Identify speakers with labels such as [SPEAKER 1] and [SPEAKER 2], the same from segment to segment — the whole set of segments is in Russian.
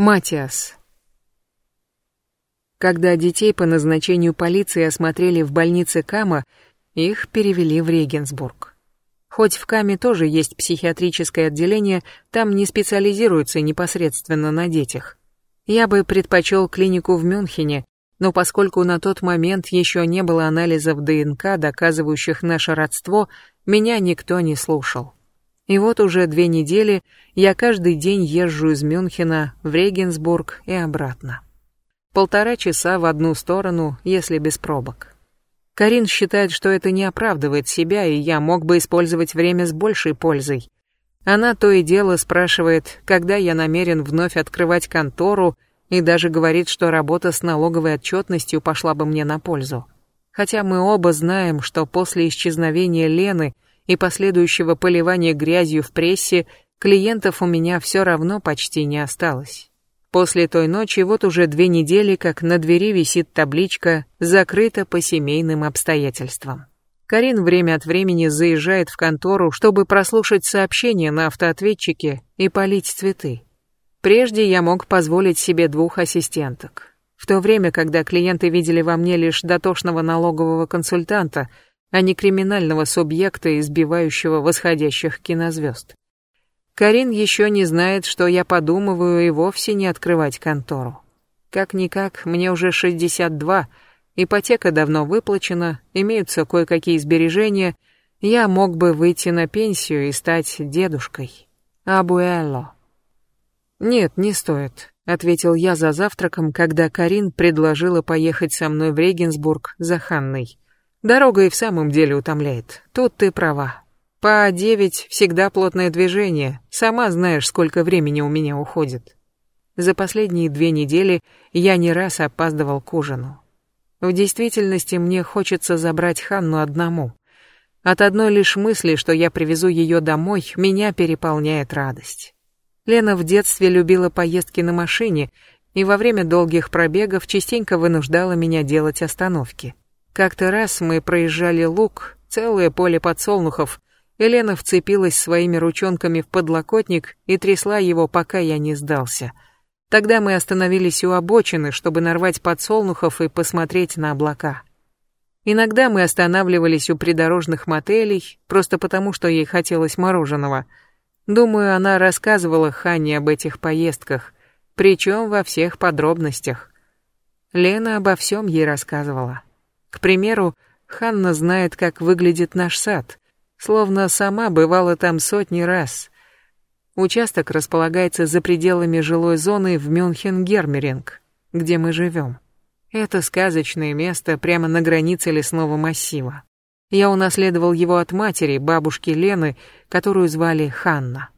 [SPEAKER 1] Матиас. Когда детей по назначению полиции осмотрели в больнице Кама, их перевели в Регенсбург. Хоть в Каме тоже есть психиатрическое отделение, там не специализируются непосредственно на детях. Я бы предпочел клинику в Мюнхене, но поскольку на тот момент еще не было анализов ДНК, доказывающих наше родство, меня никто не слушал. И вот уже две недели я каждый день езжу из Мюнхена в Регенсбург и обратно. Полтора часа в одну сторону, если без пробок. Карин считает, что это не оправдывает себя, и я мог бы использовать время с большей пользой. Она то и дело спрашивает, когда я намерен вновь открывать контору, и даже говорит, что работа с налоговой отчетностью пошла бы мне на пользу. Хотя мы оба знаем, что после исчезновения Лены – и последующего поливания грязью в прессе клиентов у меня все равно почти не осталось. После той ночи вот уже две недели, как на двери висит табличка «Закрыто по семейным обстоятельствам». Карин время от времени заезжает в контору, чтобы прослушать сообщения на автоответчике и полить цветы. Прежде я мог позволить себе двух ассистенток. В то время, когда клиенты видели во мне лишь дотошного налогового консультанта – а не криминального субъекта, избивающего восходящих кинозвезд. Карин еще не знает, что я подумываю и вовсе не открывать контору. Как-никак, мне уже 62, ипотека давно выплачена, имеются кое-какие сбережения, я мог бы выйти на пенсию и стать дедушкой. Абуэлло. Нет, не стоит, ответил я за завтраком, когда Карин предложила поехать со мной в Регенсбург за Ханной. Дорога и в самом деле утомляет. Тут ты права. По девять всегда плотное движение. Сама знаешь, сколько времени у меня уходит. За последние две недели я не раз опаздывал к ужину. В действительности мне хочется забрать Ханну одному. От одной лишь мысли, что я привезу ее домой, меня переполняет радость. Лена в детстве любила поездки на машине и во время долгих пробегов частенько вынуждала меня делать остановки. Как-то раз мы проезжали луг, целое поле подсолнухов. Елена вцепилась своими ручонками в подлокотник и трясла его, пока я не сдался. Тогда мы остановились у обочины, чтобы нарвать подсолнухов и посмотреть на облака. Иногда мы останавливались у придорожных мотелей, просто потому, что ей хотелось мороженого. Думаю, она рассказывала Ханне об этих поездках, причем во всех подробностях. Лена обо всем ей рассказывала. К примеру, Ханна знает, как выглядит наш сад, словно сама бывала там сотни раз. Участок располагается за пределами жилой зоны в Мюнхен-Гермеринг, где мы живем. Это сказочное место прямо на границе лесного массива. Я унаследовал его от матери, бабушки Лены, которую звали Ханна.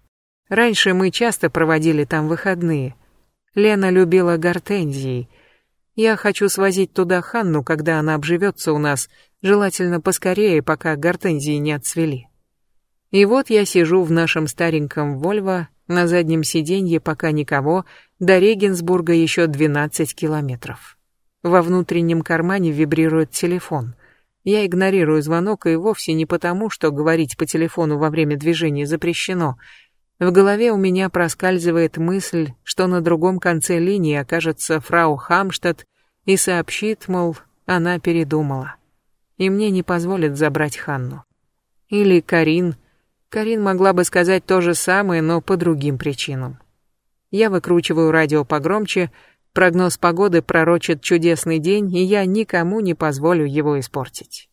[SPEAKER 1] Раньше мы часто проводили там выходные. Лена любила гортензии — я хочу свозить туда Ханну, когда она обживется у нас, желательно поскорее, пока гортензии не отцвели. И вот я сижу в нашем стареньком Вольво, на заднем сиденье пока никого, до Регенсбурга еще 12 километров. Во внутреннем кармане вибрирует телефон. Я игнорирую звонок и вовсе не потому, что говорить по телефону во время движения запрещено. В голове у меня проскальзывает мысль, что на другом конце линии окажется фрау Хамштадт и сообщит, мол, она передумала. И мне не позволят забрать Ханну. Или Карин. Карин могла бы сказать то же самое, но по другим причинам. Я выкручиваю радио погромче, прогноз погоды пророчит чудесный день, и я никому не позволю его испортить.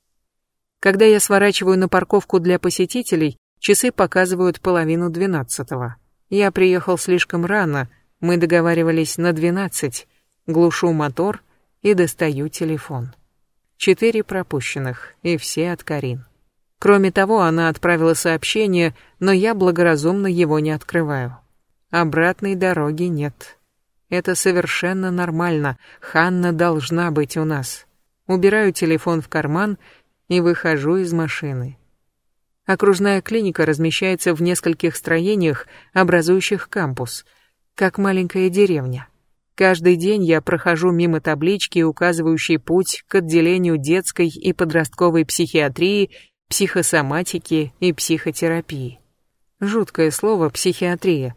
[SPEAKER 1] Когда я сворачиваю на парковку для посетителей, часы показывают половину двенадцатого. Я приехал слишком рано, мы договаривались на двенадцать. Глушу мотор и достаю телефон. Четыре пропущенных, и все от Карин. Кроме того, она отправила сообщение, но я благоразумно его не открываю. Обратной дороги нет. Это совершенно нормально. Ханна должна быть у нас. Убираю телефон в карман и выхожу из машины. Окружная клиника размещается в нескольких строениях, образующих кампус, как маленькая деревня. Каждый день я прохожу мимо таблички, указывающей путь к отделению детской и подростковой психиатрии, психосоматики и психотерапии. Жуткое слово «психиатрия».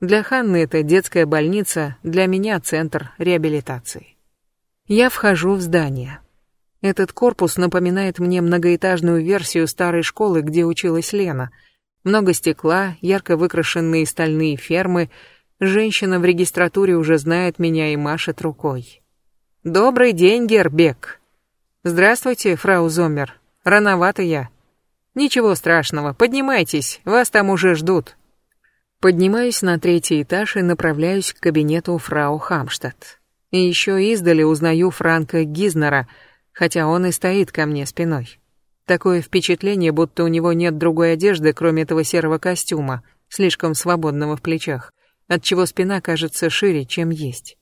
[SPEAKER 1] Для Ханны это детская больница, для меня центр реабилитации. Я вхожу в здание. Этот корпус напоминает мне многоэтажную версию старой школы, где училась Лена. Много стекла, ярко выкрашенные стальные фермы. Женщина в регистратуре уже знает меня и машет рукой. «Добрый день, Гербек!» «Здравствуйте, фрау Зоммер. Рановато я». «Ничего страшного, поднимайтесь, вас там уже ждут». Поднимаюсь на третий этаж и направляюсь к кабинету фрау Хамштадт. И еще издали узнаю Франка Гизнера, хотя он и стоит ко мне спиной. Такое впечатление, будто у него нет другой одежды, кроме этого серого костюма, слишком свободного в плечах, отчего спина кажется шире, чем есть.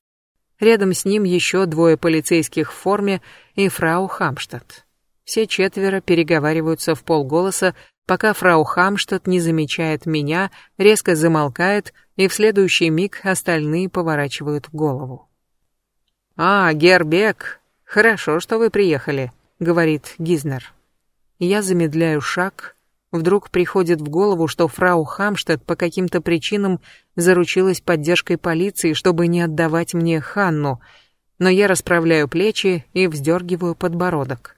[SPEAKER 1] Рядом с ним еще двое полицейских в форме и фрау Хамштадт. Все четверо переговариваются в полголоса, пока фрау Хамштадт не замечает меня, резко замолкает, и в следующий миг остальные поворачивают голову. «А, Гербек, хорошо, что вы приехали», — говорит Гизнер. Я замедляю шаг. Вдруг приходит в голову, что фрау Хамштадт по каким-то причинам заручилась поддержкой полиции, чтобы не отдавать мне Ханну, но я расправляю плечи и вздергиваю подбородок.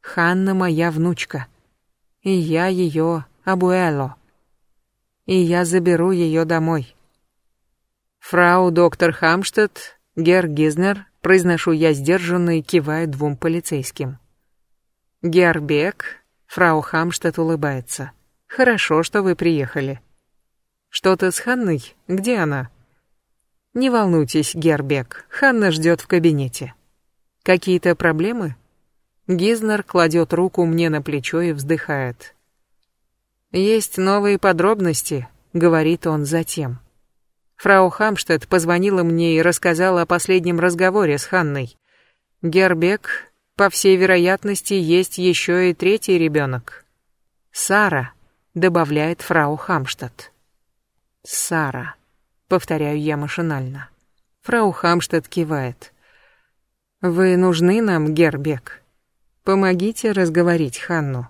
[SPEAKER 1] Ханна моя внучка. И я ее абуэло. И я заберу ее домой. Фрау доктор Хамштадт, Гер Гизнер, произношу я сдержанно и киваю двум полицейским. Гербек, фрау Хамштадт улыбается. Хорошо, что вы приехали. Что-то с Ханной? Где она? Не волнуйтесь, Гербек, Ханна ждет в кабинете. Какие-то проблемы? Гизнер кладет руку мне на плечо и вздыхает. «Есть новые подробности», — говорит он затем. Фрау Хамштедт позвонила мне и рассказала о последнем разговоре с Ханной. Гербек, по всей вероятности, есть еще и третий ребенок. Сара, добавляет фрау Хамштедт. Сара, повторяю я машинально. Фрау Хамштедт кивает. Вы нужны нам, Гербек? Помогите разговорить Ханну.